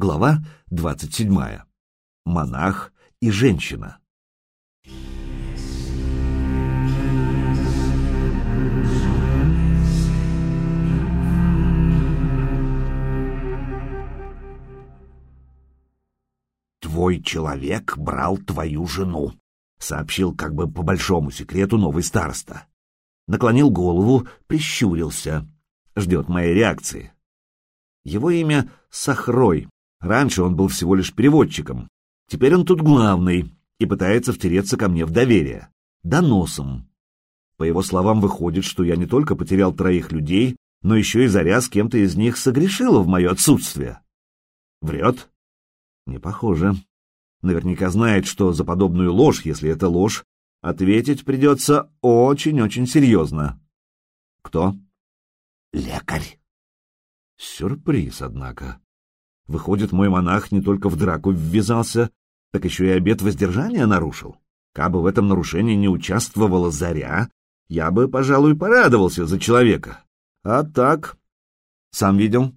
Глава 27. Монах и женщина. «Твой человек брал твою жену», — сообщил как бы по большому секрету новый староста. Наклонил голову, прищурился. Ждет моей реакции. Его имя Сахрой, Раньше он был всего лишь переводчиком. Теперь он тут главный и пытается втереться ко мне в доверие. Доносом. По его словам, выходит, что я не только потерял троих людей, но еще и Заря с кем-то из них согрешила в мое отсутствие. Врет? Не похоже. Наверняка знает, что за подобную ложь, если это ложь, ответить придется очень-очень серьезно. Кто? Лекарь. Сюрприз, однако. Выходит, мой монах не только в драку ввязался, так еще и обет воздержания нарушил. Кабы в этом нарушении не участвовала Заря, я бы, пожалуй, порадовался за человека. А так... Сам видел?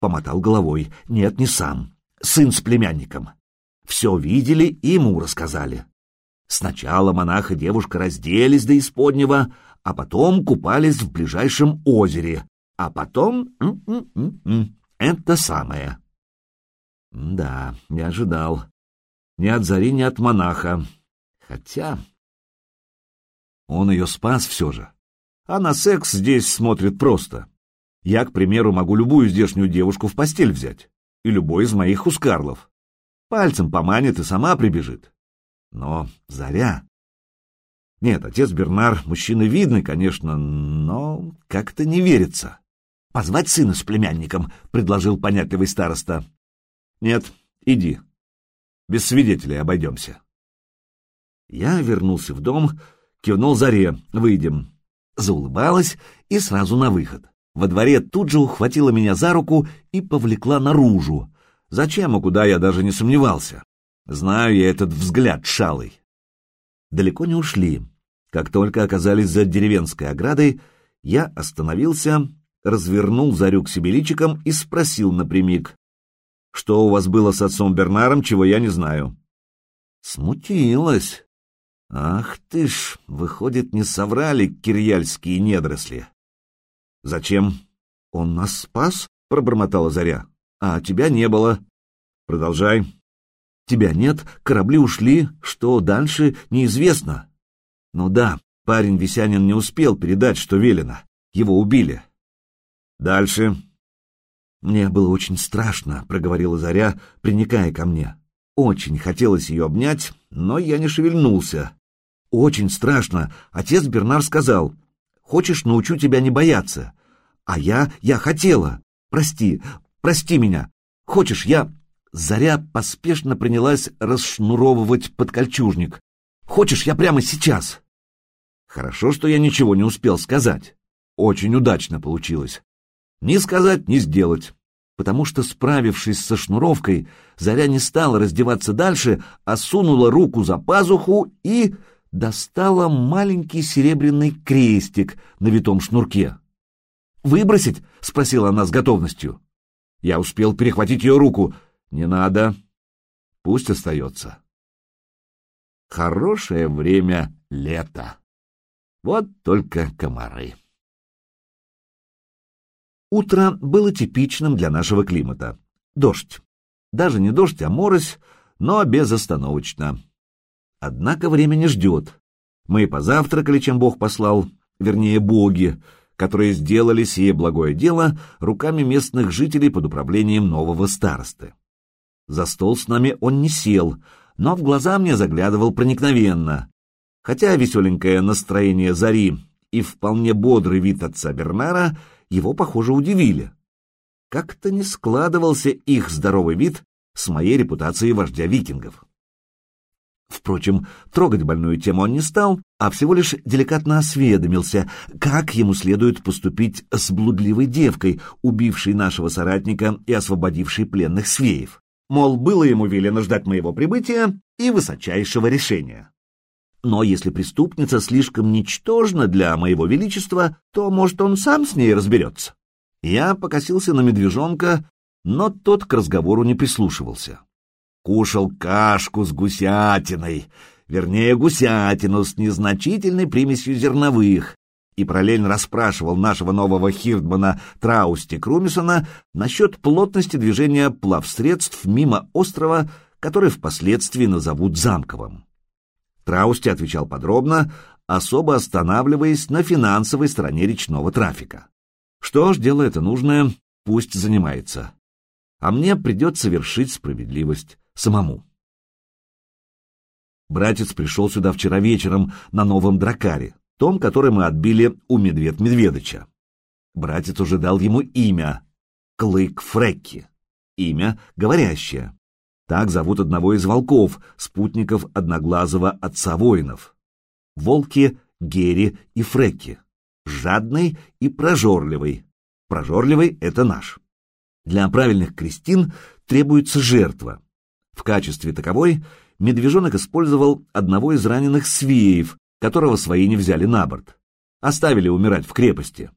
Помотал головой. Нет, не сам. Сын с племянником. Все видели и ему рассказали. Сначала монах и девушка разделись до исподнего, а потом купались в ближайшем озере, а потом... Это самое. Да, не ожидал. Ни от Зари, ни от монаха. Хотя... Он ее спас все же. А на секс здесь смотрит просто. Я, к примеру, могу любую здешнюю девушку в постель взять. И любой из моих хускарлов. Пальцем поманит и сама прибежит. Но Заря... Нет, отец Бернар мужчина видный, конечно, но как-то не верится. «Позвать сына с племянником», — предложил понятливый староста. «Нет, иди. Без свидетелей обойдемся». Я вернулся в дом, кивнул Заре, выйдем. Заулыбалась и сразу на выход. Во дворе тут же ухватила меня за руку и повлекла наружу. Зачем и куда я даже не сомневался. Знаю я этот взгляд шалый. Далеко не ушли. Как только оказались за деревенской оградой, я остановился развернул Зарю к себе личиком и спросил напрямик. «Что у вас было с отцом Бернаром, чего я не знаю?» Смутилась. «Ах ты ж, выходит, не соврали кирьяльские недросли». «Зачем?» «Он нас спас?» — пробормотала Заря. «А тебя не было». «Продолжай». «Тебя нет, корабли ушли, что дальше, неизвестно». «Ну да, парень Висянин не успел передать, что велено. Его убили. Дальше. Мне было очень страшно, проговорила Заря, приникая ко мне. Очень хотелось ее обнять, но я не шевельнулся. Очень страшно. Отец Бернар сказал, хочешь, научу тебя не бояться. А я, я хотела. Прости, прости меня. Хочешь, я... Заря поспешно принялась расшнуровывать подкольчужник. Хочешь, я прямо сейчас? Хорошо, что я ничего не успел сказать. Очень удачно получилось. Ни сказать, ни сделать. Потому что, справившись со шнуровкой, Заря не стала раздеваться дальше, а сунула руку за пазуху и достала маленький серебряный крестик на витом шнурке. «Выбросить?» — спросила она с готовностью. Я успел перехватить ее руку. «Не надо. Пусть остается». Хорошее время лето. Вот только комары. Утро было типичным для нашего климата. Дождь. Даже не дождь, а морось, но безостановочно. Однако время не ждет. Мы позавтракали, чем Бог послал, вернее, боги, которые сделали сие благое дело руками местных жителей под управлением нового старосты. За стол с нами он не сел, но в глаза мне заглядывал проникновенно. Хотя веселенькое настроение Зари и вполне бодрый вид отца Бернара — его, похоже, удивили. Как-то не складывался их здоровый вид с моей репутацией вождя викингов. Впрочем, трогать больную тему он не стал, а всего лишь деликатно осведомился, как ему следует поступить с блудливой девкой, убившей нашего соратника и освободившей пленных свеев. Мол, было ему велено ждать моего прибытия и высочайшего решения. Но если преступница слишком ничтожна для моего величества, то, может, он сам с ней разберется. Я покосился на медвежонка, но тот к разговору не прислушивался. Кушал кашку с гусятиной, вернее, гусятину с незначительной примесью зерновых, и параллельно расспрашивал нашего нового хирдмана Траусти Крумисона насчет плотности движения плавсредств мимо острова, который впоследствии назовут замковым. Траусти отвечал подробно, особо останавливаясь на финансовой стороне речного трафика. Что ж, дело это нужное, пусть занимается. А мне придется вершить справедливость самому. Братец пришел сюда вчера вечером на новом дракаре, том, который мы отбили у Медвед Медведыча. Братец уже дал ему имя — Клык Фрекки. Имя говорящее. Так зовут одного из волков, спутников одноглазого отца воинов. Волки Гери и Фрекки. Жадный и прожорливый. Прожорливый — это наш. Для правильных крестин требуется жертва. В качестве таковой медвежонок использовал одного из раненых свеев, которого свои не взяли на борт. Оставили умирать в крепости.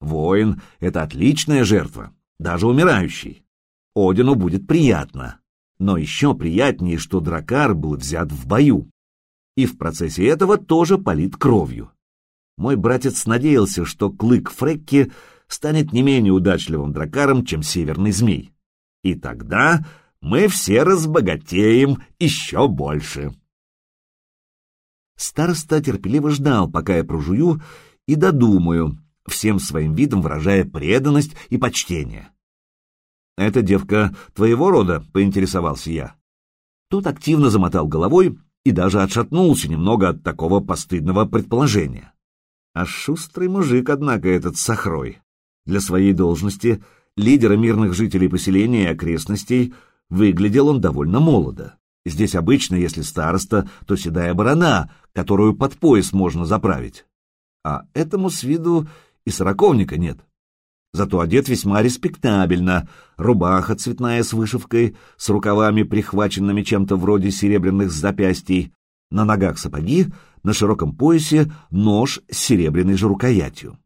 Воин — это отличная жертва, даже умирающий. Одину будет приятно. Но еще приятнее, что дракар был взят в бою. И в процессе этого тоже полит кровью. Мой братец надеялся, что клык Фрекки станет не менее удачливым дракаром, чем северный змей. И тогда мы все разбогатеем еще больше. Староста терпеливо ждал, пока я прожую и додумаю, всем своим видом выражая преданность и почтение. «Эта девка твоего рода?» — поинтересовался я. Тот активно замотал головой и даже отшатнулся немного от такого постыдного предположения. А шустрый мужик, однако, этот Сахрой. Для своей должности лидера мирных жителей поселения и окрестностей выглядел он довольно молодо. Здесь обычно, если староста, то седая барана, которую под пояс можно заправить. А этому с виду и сороковника нет. Зато одет весьма респектабельно, рубаха цветная с вышивкой, с рукавами, прихваченными чем-то вроде серебряных запястий, на ногах сапоги, на широком поясе нож с серебряной же рукоятью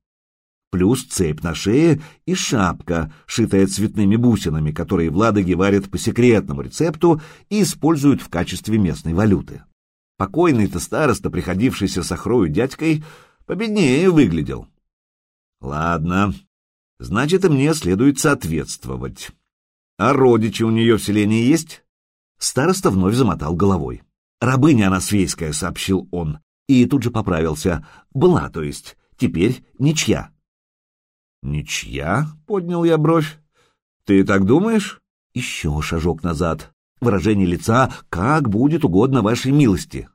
плюс цепь на шее и шапка, шитая цветными бусинами, которые в Ладоге варят по секретному рецепту и используют в качестве местной валюты. Покойный-то староста, приходившийся с охрою дядькой, победнее выглядел. Ладно, значит, и мне следует соответствовать. А родичи у нее в селении есть? Староста вновь замотал головой. Рабыня она свейская, сообщил он, и тут же поправился. Была, то есть, теперь ничья. «Ничья?» — поднял я бровь. «Ты так думаешь?» Еще шажок назад. Выражение лица «как будет угодно вашей милости».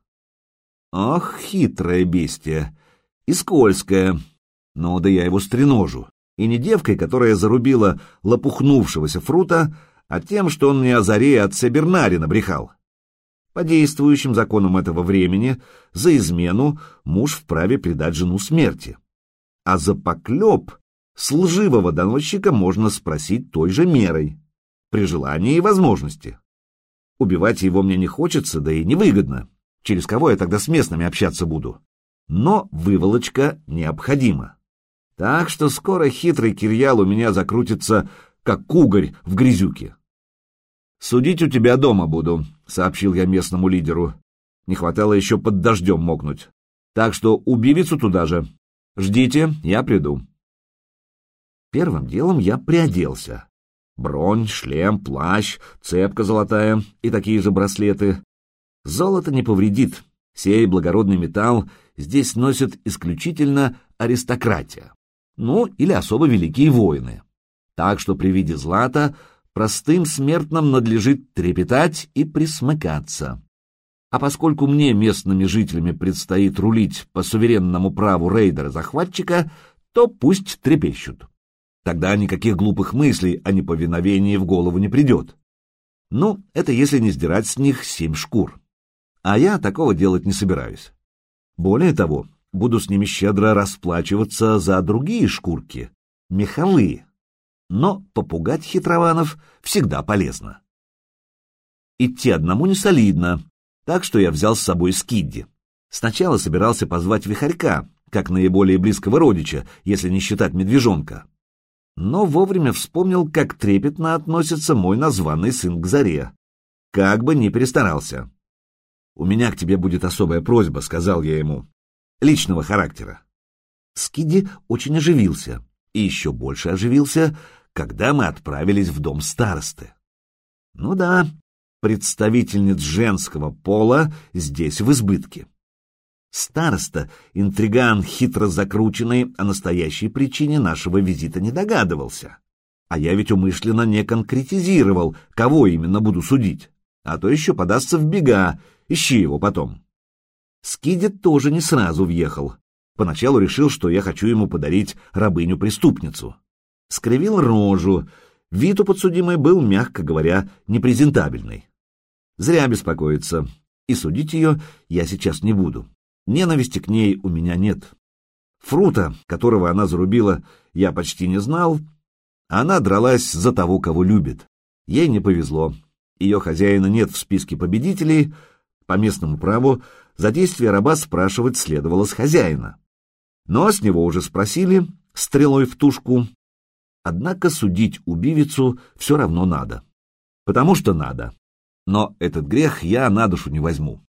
«Ах, хитрое бестие! И скользкое. Ну да я его стреножу. И не девкой, которая зарубила лопухнувшегося фрута, а тем, что он мне о заре от Себернари набрехал. По действующим законам этого времени за измену муж вправе предать жену смерти. А за поклеп с лживого доносчика можно спросить той же мерой, при желании и возможности. Убивать его мне не хочется, да и невыгодно. Через кого я тогда с местными общаться буду? Но выволочка необходима. Так что скоро хитрый Кирьял у меня закрутится, как угорь в грязюке. «Судить у тебя дома буду», — сообщил я местному лидеру. Не хватало еще под дождем мокнуть. Так что убивицу туда же. Ждите, я приду. Первым делом я приоделся. Бронь, шлем, плащ, цепка золотая и такие же браслеты. Золото не повредит. Сей благородный металл здесь носят исключительно аристократия. Ну, или особо великие воины. Так что при виде злата простым смертным надлежит трепетать и присмыкаться. А поскольку мне местными жителями предстоит рулить по суверенному праву рейдера-захватчика, то пусть трепещут. Тогда никаких глупых мыслей о неповиновении в голову не придет. Ну, это если не сдирать с них семь шкур. А я такого делать не собираюсь. Более того, буду с ними щедро расплачиваться за другие шкурки, меховые. Но попугать хитрованов всегда полезно. Идти одному не солидно, так что я взял с собой Скидди. Сначала собирался позвать Вихарька, как наиболее близкого родича, если не считать медвежонка но вовремя вспомнил, как трепетно относится мой названный сын к заре. Как бы ни перестарался. «У меня к тебе будет особая просьба», — сказал я ему. «Личного характера». Скиди очень оживился, и еще больше оживился, когда мы отправились в дом старосты. Ну да, представительниц женского пола здесь в избытке. Староста, интриган хитро закрученный, о настоящей причине нашего визита не догадывался. А я ведь умышленно не конкретизировал, кого именно буду судить. А то еще подастся в бега, ищи его потом. Скидет тоже не сразу въехал. Поначалу решил, что я хочу ему подарить рабыню-преступницу. Скривил рожу. Вид у подсудимой был, мягко говоря, непрезентабельный. Зря беспокоиться. И судить ее я сейчас не буду. Ненависти к ней у меня нет. Фрута, которого она зарубила, я почти не знал. Она дралась за того, кого любит. Ей не повезло. Ее хозяина нет в списке победителей. По местному праву за действие раба спрашивать следовало с хозяина. Но с него уже спросили, стрелой в тушку. Однако судить убивицу все равно надо. Потому что надо. Но этот грех я на душу не возьму.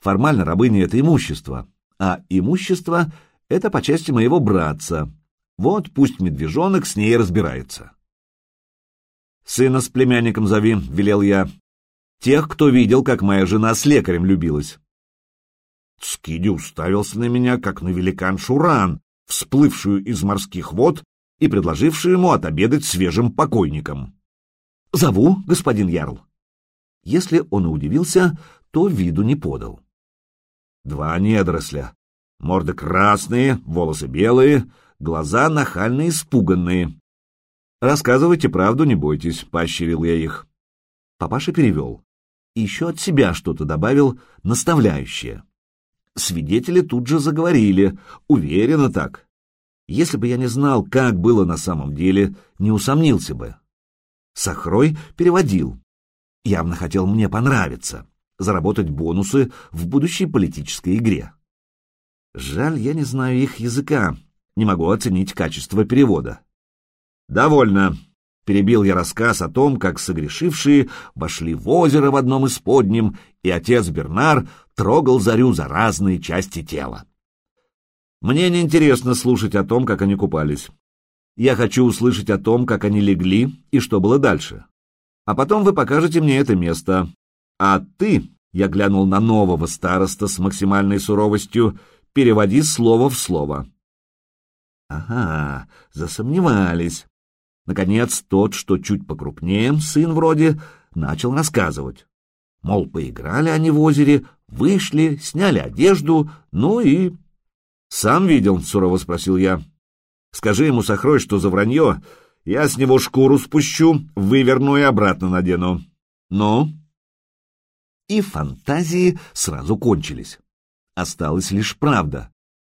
Формально рабыня — это имущество, а имущество — это по части моего братца. Вот пусть медвежонок с ней разбирается. «Сына с племянником зови», — велел я. «Тех, кто видел, как моя жена с лекарем любилась». Скиди уставился на меня, как на великан Шуран, всплывшую из морских вод и предложившую ему отобедать свежим покойником. «Зову, господин Ярл». Если он и удивился, то виду не подал. Два недоросля. Морды красные, волосы белые, глаза нахально испуганные. «Рассказывайте правду, не бойтесь», — поощрил я их. Папаша перевел. И еще от себя что-то добавил, наставляющее. Свидетели тут же заговорили, уверенно так. Если бы я не знал, как было на самом деле, не усомнился бы. Сахрой переводил. Явно хотел мне понравиться заработать бонусы в будущей политической игре. Жаль, я не знаю их языка, не могу оценить качество перевода. «Довольно», — перебил я рассказ о том, как согрешившие вошли в озеро в одном из подним, и отец Бернар трогал зарю за разные части тела. Мне не интересно слушать о том, как они купались. Я хочу услышать о том, как они легли и что было дальше. А потом вы покажете мне это место, а ты, я глянул на нового староста с максимальной суровостью, переводи слово в слово. Ага, засомневались. Наконец, тот, что чуть покрупнее, сын вроде, начал рассказывать. Мол, поиграли они в озере, вышли, сняли одежду, ну и... «Сам видел?» — сурово спросил я. «Скажи ему, Сахрой, что за вранье, я с него шкуру спущу, выверну и обратно надену. Ну?» и фантазии сразу кончились. Осталась лишь правда,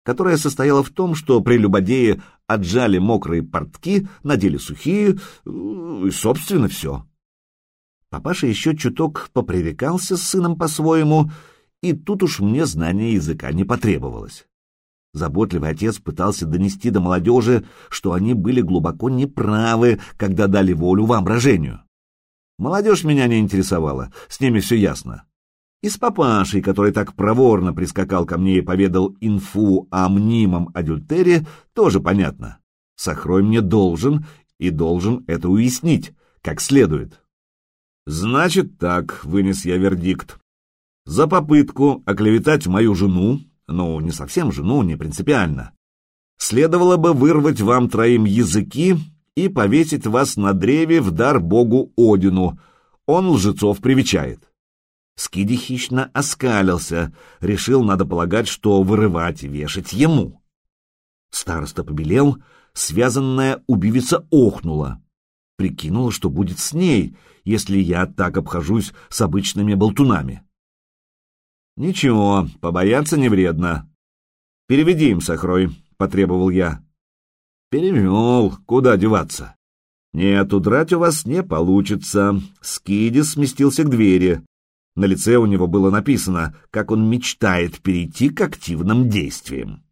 которая состояла в том, что прелюбодеи отжали мокрые портки, надели сухие, и, собственно, все. Папаша еще чуток попререкался с сыном по-своему, и тут уж мне знания языка не потребовалось. Заботливый отец пытался донести до молодежи, что они были глубоко неправы, когда дали волю воображению. Молодежь меня не интересовала, с ними все ясно. И с папашей, который так проворно прискакал ко мне и поведал инфу о мнимом адюльтере, тоже понятно. Сахрой мне должен и должен это уяснить, как следует. Значит так, вынес я вердикт. За попытку оклеветать мою жену, ну, не совсем жену, не принципиально, следовало бы вырвать вам троим языки и повесить вас на древе в дар богу Одину. Он лжецов привечает. Скиди хищно оскалился, решил, надо полагать, что вырывать и вешать ему. Староста побелел, связанная убивица охнула. Прикинула, что будет с ней, если я так обхожусь с обычными болтунами. «Ничего, побояться не вредно. Переведи им, Сахрой», — потребовал я. Перевел, куда деваться? Нет, удрать у вас не получится. Скиди сместился к двери. На лице у него было написано, как он мечтает перейти к активным действиям.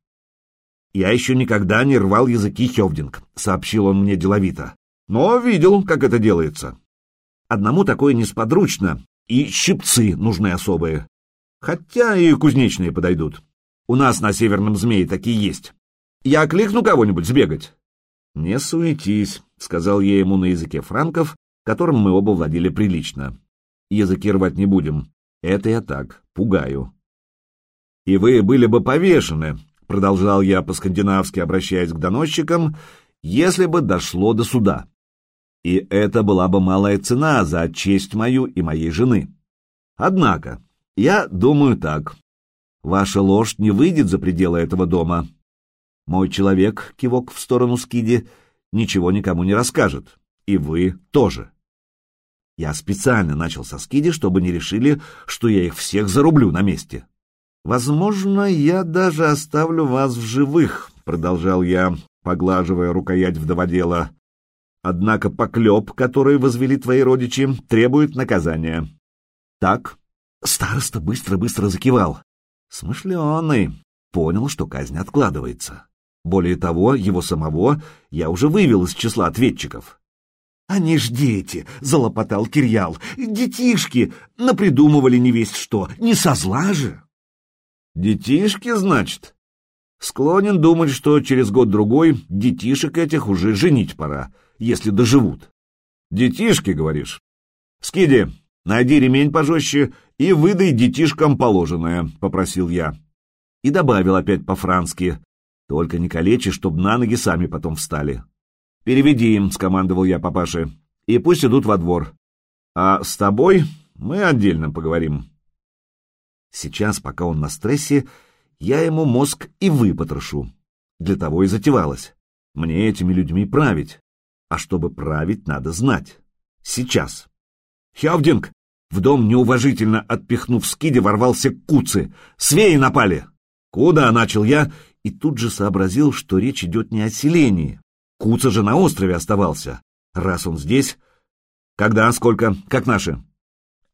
«Я еще никогда не рвал языки, Хевдинг», — сообщил он мне деловито. «Но видел, как это делается. Одному такое несподручно, и щипцы нужны особые. Хотя и кузнечные подойдут. У нас на Северном Змее такие есть. Я кликну кого-нибудь сбегать». «Не суетись», — сказал я ему на языке франков, которым мы оба владели прилично. «Языки рвать не будем. Это я так, пугаю». «И вы были бы повешены», — продолжал я по-скандинавски, обращаясь к доносчикам, «если бы дошло до суда. И это была бы малая цена за честь мою и моей жены. Однако, я думаю так. Ваша ложь не выйдет за пределы этого дома. Мой человек, кивок в сторону Скиди, ничего никому не расскажет. И вы тоже. Я специально начал со Скиди, чтобы не решили, что я их всех зарублю на месте. Возможно, я даже оставлю вас в живых, продолжал я, поглаживая рукоять вдоводела. Однако поклеп, который возвели твои родичи, требует наказания. Так? Староста быстро-быстро закивал. Смышленый. Понял, что казнь откладывается. Более того, его самого я уже вывел из числа ответчиков. «Они ж дети!» — залопотал Кирьял. «Детишки! Напридумывали не весть что! Не со зла же!» «Детишки, значит?» Склонен думать, что через год-другой детишек этих уже женить пора, если доживут. Детишки, говоришь? Скиди, найди ремень пожестче и выдай детишкам положенное, — попросил я. И добавил опять по-франски. Только не калечи, чтоб на ноги сами потом встали. «Переведи им», — скомандовал я папаше, — «и пусть идут во двор. А с тобой мы отдельно поговорим». Сейчас, пока он на стрессе, я ему мозг и выпотрошу. Для того и затевалось. Мне этими людьми править. А чтобы править, надо знать. Сейчас. Хявдинг! В дом, неуважительно отпихнув скиди, ворвался куцы. Свеи напали! Куда? — начал я, и тут же сообразил, что речь идет не о селении. Куца же на острове оставался. Раз он здесь... Когда? Сколько? Как наши?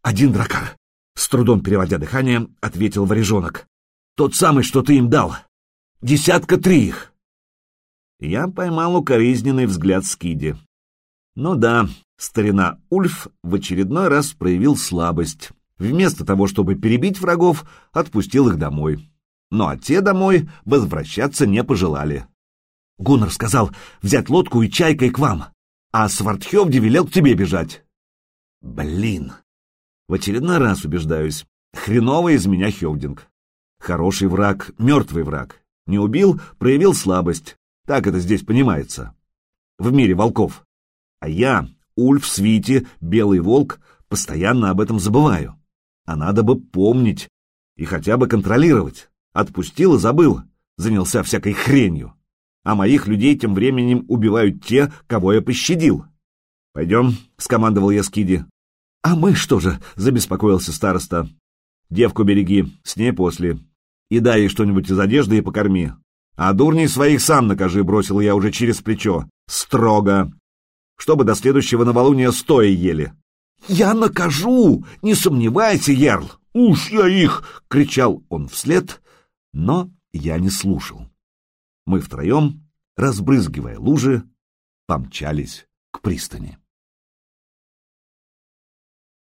Один дракар. С трудом переводя дыхание, ответил варежонок. Тот самый, что ты им дал. Десятка три их. Я поймал укоризненный взгляд Скиди. Ну да, старина Ульф в очередной раз проявил слабость. Вместо того, чтобы перебить врагов, отпустил их домой. Ну а те домой возвращаться не пожелали. Гуннар сказал взять лодку и чайкой к вам, а Свардхевди велел к тебе бежать. Блин, в очередной раз убеждаюсь, хреновый из меня Хевдинг. Хороший враг, мертвый враг. Не убил, проявил слабость. Так это здесь понимается. В мире волков. А я, Ульф Свити, Белый Волк, постоянно об этом забываю. А надо бы помнить и хотя бы контролировать. Отпустил и забыл, занялся всякой хренью. А моих людей тем временем убивают те, кого я пощадил. «Пойдем», — скомандовал я Скиди. «А мы что же?» — забеспокоился староста. «Девку береги, с ней после. И дай ей что-нибудь из одежды и покорми. А дурней своих сам накажи», — бросил я уже через плечо. «Строго. Чтобы до следующего новолуния стоя ели». «Я накажу! Не сомневайся, Ярл! Уж я их!» — кричал он вслед, но я не слушал. Мы втроем, разбрызгивая лужи, помчались к пристани.